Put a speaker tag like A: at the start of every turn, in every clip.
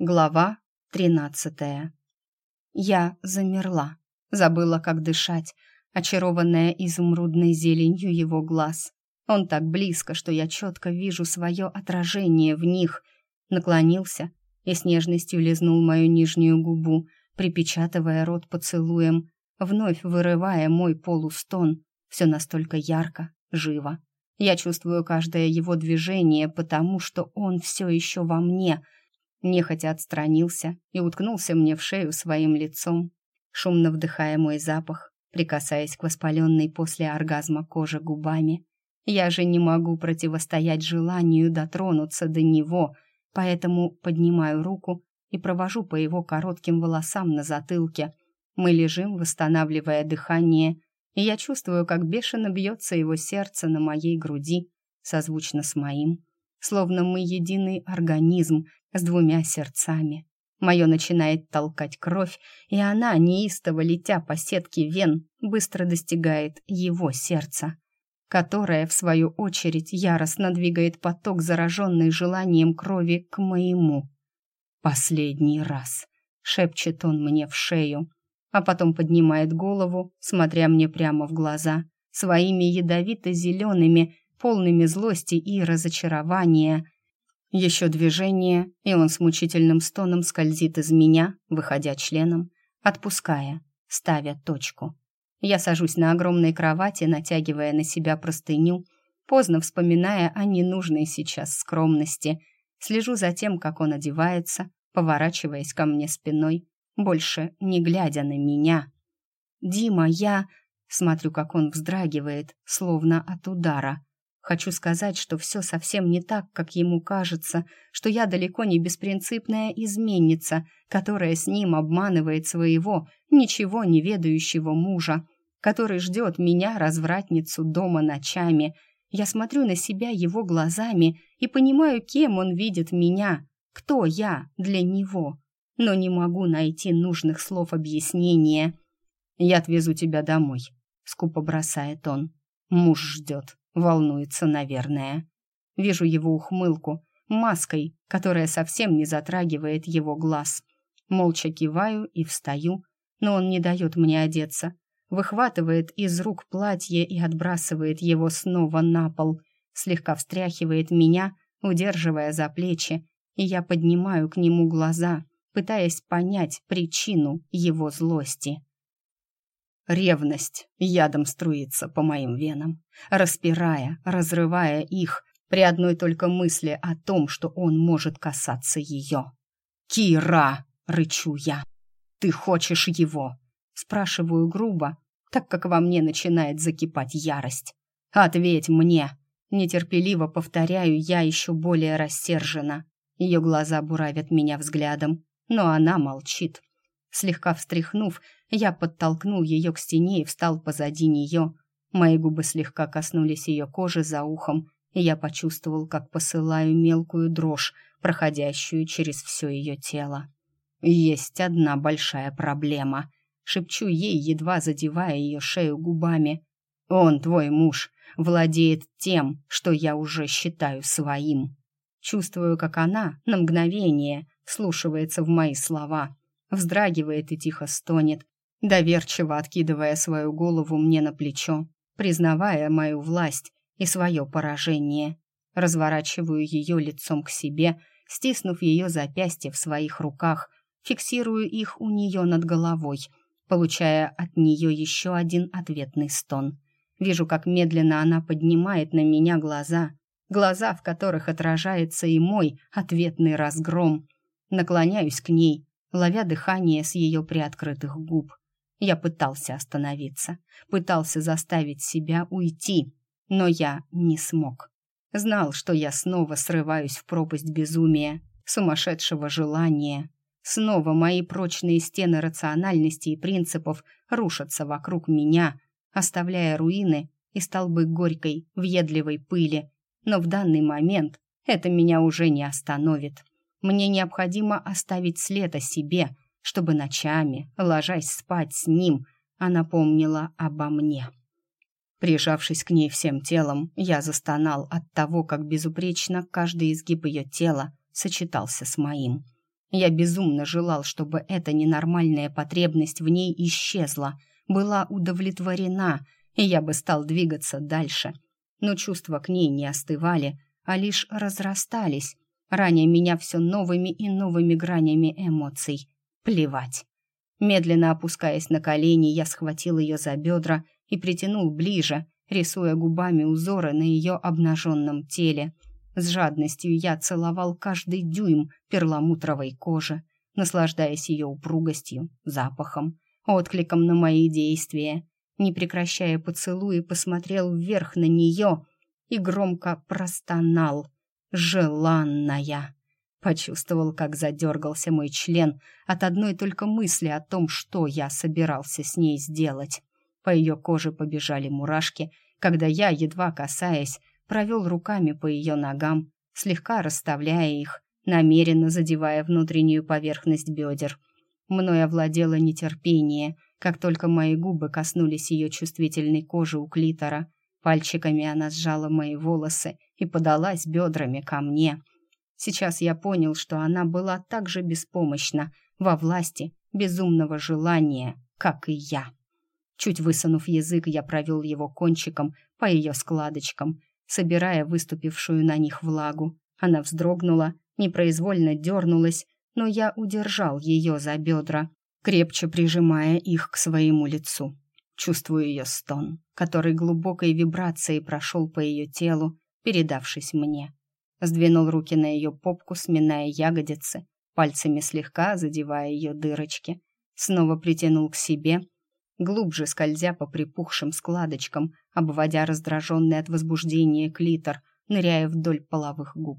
A: Глава тринадцатая. Я замерла, забыла, как дышать, очарованная изумрудной зеленью его глаз. Он так близко, что я четко вижу свое отражение в них. Наклонился и с нежностью лизнул мою нижнюю губу, припечатывая рот поцелуем, вновь вырывая мой полустон. Все настолько ярко, живо. Я чувствую каждое его движение, потому что он все еще во мне — нехотя отстранился и уткнулся мне в шею своим лицом, шумно вдыхая мой запах, прикасаясь к воспаленной после оргазма коже губами. Я же не могу противостоять желанию дотронуться до него, поэтому поднимаю руку и провожу по его коротким волосам на затылке. Мы лежим, восстанавливая дыхание, и я чувствую, как бешено бьется его сердце на моей груди, созвучно с моим словно мы единый организм с двумя сердцами. Мое начинает толкать кровь, и она, неистово летя по сетке вен, быстро достигает его сердца, которое, в свою очередь, яростно двигает поток, зараженный желанием крови, к моему. «Последний раз», — шепчет он мне в шею, а потом поднимает голову, смотря мне прямо в глаза, своими ядовито-зелеными, полными злости и разочарования. Еще движение, и он с мучительным стоном скользит из меня, выходя членом, отпуская, ставя точку. Я сажусь на огромной кровати, натягивая на себя простыню, поздно вспоминая о ненужной сейчас скромности. Слежу за тем, как он одевается, поворачиваясь ко мне спиной, больше не глядя на меня. «Дима, я...» Смотрю, как он вздрагивает, словно от удара. Хочу сказать, что все совсем не так, как ему кажется, что я далеко не беспринципная изменница, которая с ним обманывает своего, ничего не ведающего мужа, который ждет меня, развратницу, дома ночами. Я смотрю на себя его глазами и понимаю, кем он видит меня, кто я для него, но не могу найти нужных слов объяснения. «Я отвезу тебя домой», — скупо бросает он. «Муж ждет». Волнуется, наверное. Вижу его ухмылку, маской, которая совсем не затрагивает его глаз. Молча киваю и встаю, но он не дает мне одеться. Выхватывает из рук платье и отбрасывает его снова на пол. Слегка встряхивает меня, удерживая за плечи, и я поднимаю к нему глаза, пытаясь понять причину его злости. Ревность ядом струится по моим венам, распирая, разрывая их при одной только мысли о том, что он может касаться ее. «Кира!» — рычу я. «Ты хочешь его?» — спрашиваю грубо, так как во мне начинает закипать ярость. «Ответь мне!» — нетерпеливо повторяю я еще более рассерженно. Ее глаза буравят меня взглядом, но она молчит. Слегка встряхнув, я подтолкнул ее к стене и встал позади нее. Мои губы слегка коснулись ее кожи за ухом, и я почувствовал, как посылаю мелкую дрожь, проходящую через все ее тело. «Есть одна большая проблема», — шепчу ей, едва задевая ее шею губами. «Он, твой муж, владеет тем, что я уже считаю своим». Чувствую, как она на мгновение слушается в мои слова, вздрагивает и тихо стонет, доверчиво откидывая свою голову мне на плечо, признавая мою власть и свое поражение. Разворачиваю ее лицом к себе, стиснув ее запястье в своих руках, фиксирую их у нее над головой, получая от нее еще один ответный стон. Вижу, как медленно она поднимает на меня глаза, глаза, в которых отражается и мой ответный разгром. Наклоняюсь к ней, ловя дыхание с ее приоткрытых губ. Я пытался остановиться, пытался заставить себя уйти, но я не смог. Знал, что я снова срываюсь в пропасть безумия, сумасшедшего желания. Снова мои прочные стены рациональности и принципов рушатся вокруг меня, оставляя руины и столбы горькой, въедливой пыли. Но в данный момент это меня уже не остановит. Мне необходимо оставить след о себе, чтобы ночами, ложась спать с ним, она помнила обо мне. Прижавшись к ней всем телом, я застонал от того, как безупречно каждый изгиб ее тела сочетался с моим. Я безумно желал, чтобы эта ненормальная потребность в ней исчезла, была удовлетворена, и я бы стал двигаться дальше. Но чувства к ней не остывали, а лишь разрастались, ранее меня все новыми и новыми гранями эмоций. Плевать. Медленно опускаясь на колени, я схватил ее за бедра и притянул ближе, рисуя губами узоры на ее обнаженном теле. С жадностью я целовал каждый дюйм перламутровой кожи, наслаждаясь ее упругостью, запахом, откликом на мои действия. Не прекращая поцелуи, посмотрел вверх на нее и громко простонал. «Желанная!» Почувствовал, как задергался мой член от одной только мысли о том, что я собирался с ней сделать. По ее коже побежали мурашки, когда я, едва касаясь, провел руками по ее ногам, слегка расставляя их, намеренно задевая внутреннюю поверхность бедер. Мною овладело нетерпение, как только мои губы коснулись ее чувствительной кожи у клитора. Пальчиками она сжала мои волосы и подалась бедрами ко мне — Сейчас я понял, что она была так же беспомощна во власти безумного желания, как и я. Чуть высунув язык, я провел его кончиком по ее складочкам, собирая выступившую на них влагу. Она вздрогнула, непроизвольно дернулась, но я удержал ее за бедра, крепче прижимая их к своему лицу. Чувствую ее стон, который глубокой вибрацией прошел по ее телу, передавшись мне. Сдвинул руки на ее попку, сминая ягодицы, пальцами слегка задевая ее дырочки. Снова притянул к себе, глубже скользя по припухшим складочкам, обводя раздраженный от возбуждения клитор, ныряя вдоль половых губ.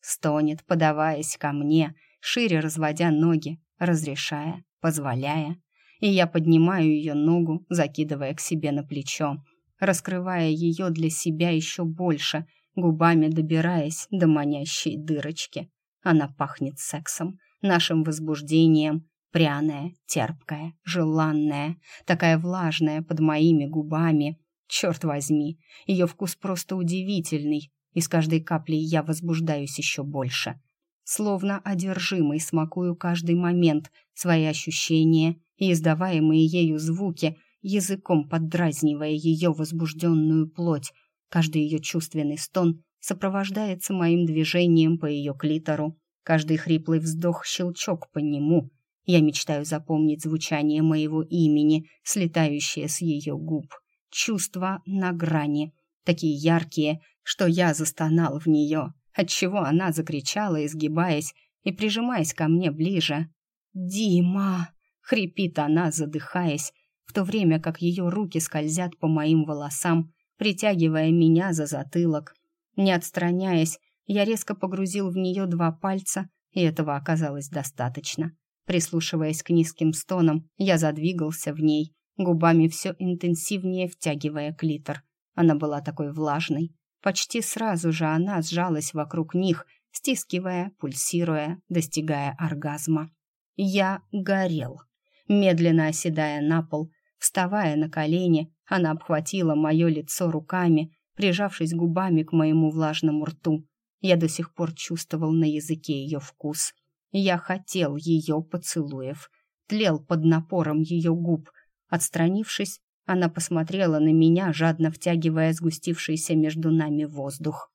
A: Стонет, подаваясь ко мне, шире разводя ноги, разрешая, позволяя. И я поднимаю ее ногу, закидывая к себе на плечо, раскрывая ее для себя еще больше — губами добираясь до манящей дырочки. Она пахнет сексом, нашим возбуждением, пряная, терпкая, желанная, такая влажная под моими губами. Черт возьми, ее вкус просто удивительный, и с каждой каплей я возбуждаюсь еще больше. Словно одержимый смакую каждый момент, свои ощущения и издаваемые ею звуки, языком поддразнивая ее возбужденную плоть, Каждый ее чувственный стон сопровождается моим движением по ее клитору. Каждый хриплый вздох — щелчок по нему. Я мечтаю запомнить звучание моего имени, слетающее с ее губ. Чувства на грани, такие яркие, что я застонал в нее, отчего она закричала, изгибаясь и прижимаясь ко мне ближе. «Дима!» — хрипит она, задыхаясь, в то время как ее руки скользят по моим волосам, притягивая меня за затылок. Не отстраняясь, я резко погрузил в нее два пальца, и этого оказалось достаточно. Прислушиваясь к низким стонам, я задвигался в ней, губами все интенсивнее втягивая клитор. Она была такой влажной. Почти сразу же она сжалась вокруг них, стискивая, пульсируя, достигая оргазма. Я горел. Медленно оседая на пол, Вставая на колени, она обхватила мое лицо руками, прижавшись губами к моему влажному рту. Я до сих пор чувствовал на языке ее вкус. Я хотел ее поцелуев, тлел под напором ее губ. Отстранившись, она посмотрела на меня, жадно втягивая сгустившийся между нами воздух.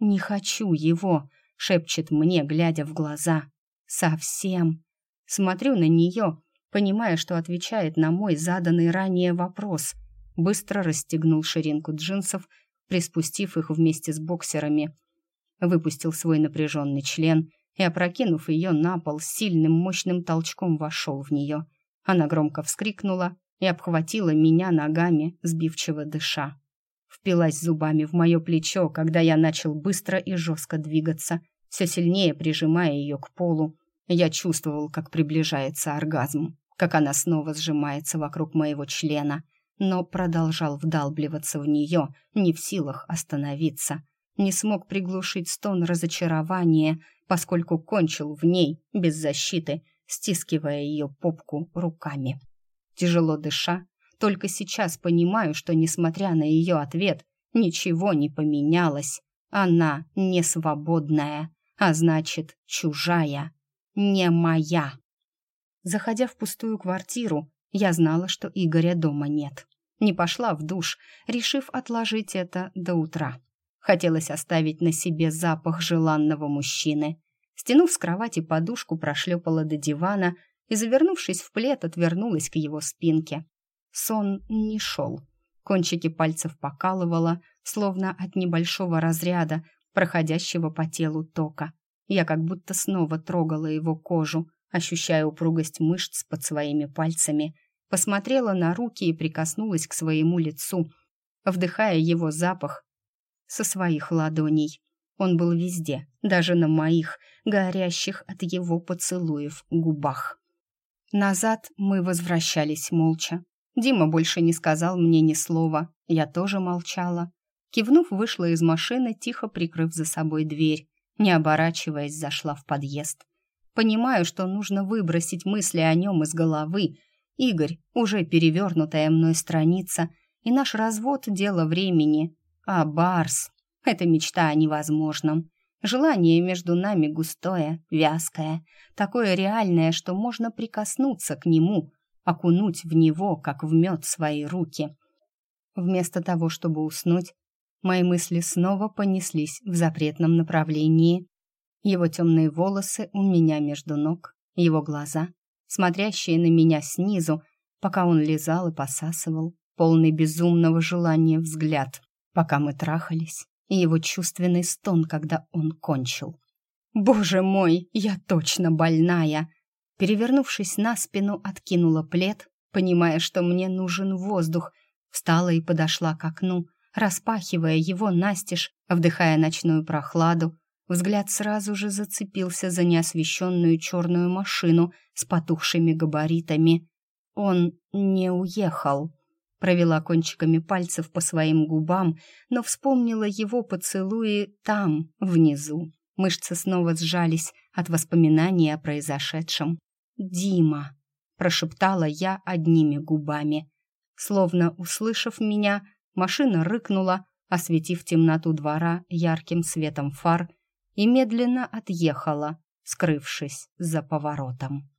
A: «Не хочу его», — шепчет мне, глядя в глаза. «Совсем». Смотрю на нее, понимая, что отвечает на мой заданный ранее вопрос. Быстро расстегнул ширинку джинсов, приспустив их вместе с боксерами. Выпустил свой напряженный член и, опрокинув ее на пол, сильным мощным толчком вошел в нее. Она громко вскрикнула и обхватила меня ногами, сбивчиво дыша. Впилась зубами в мое плечо, когда я начал быстро и жестко двигаться, все сильнее прижимая ее к полу. Я чувствовал, как приближается оргазм как она снова сжимается вокруг моего члена, но продолжал вдалбливаться в нее, не в силах остановиться. Не смог приглушить стон разочарования, поскольку кончил в ней, без защиты, стискивая ее попку руками. Тяжело дыша, только сейчас понимаю, что, несмотря на ее ответ, ничего не поменялось. Она не свободная, а значит, чужая. не моя. Заходя в пустую квартиру, я знала, что Игоря дома нет. Не пошла в душ, решив отложить это до утра. Хотелось оставить на себе запах желанного мужчины. Стянув с кровати подушку, прошлепала до дивана и, завернувшись в плед, отвернулась к его спинке. Сон не шел. Кончики пальцев покалывало, словно от небольшого разряда, проходящего по телу тока. Я как будто снова трогала его кожу, ощущая упругость мышц под своими пальцами, посмотрела на руки и прикоснулась к своему лицу, вдыхая его запах со своих ладоней. Он был везде, даже на моих, горящих от его поцелуев губах. Назад мы возвращались молча. Дима больше не сказал мне ни слова, я тоже молчала. Кивнув, вышла из машины, тихо прикрыв за собой дверь. Не оборачиваясь, зашла в подъезд. Понимаю, что нужно выбросить мысли о нем из головы. Игорь, уже перевернутая мной страница, и наш развод — дело времени. А Барс — это мечта о невозможном. Желание между нами густое, вязкое, такое реальное, что можно прикоснуться к нему, окунуть в него, как в мед свои руки. Вместо того, чтобы уснуть, мои мысли снова понеслись в запретном направлении. Его темные волосы у меня между ног, его глаза, смотрящие на меня снизу, пока он лизал и посасывал, полный безумного желания взгляд, пока мы трахались, и его чувственный стон, когда он кончил. «Боже мой, я точно больная!» Перевернувшись на спину, откинула плед, понимая, что мне нужен воздух, встала и подошла к окну, распахивая его настежь, вдыхая ночную прохладу, взгляд сразу же зацепился за неосвещенную черную машину с потухшими габаритами. Он не уехал. Провела кончиками пальцев по своим губам, но вспомнила его поцелуи там, внизу. Мышцы снова сжались от воспоминаний о произошедшем. «Дима!» — прошептала я одними губами. Словно услышав меня, Машина рыкнула, осветив темноту двора ярким светом фар, и медленно отъехала, скрывшись за поворотом.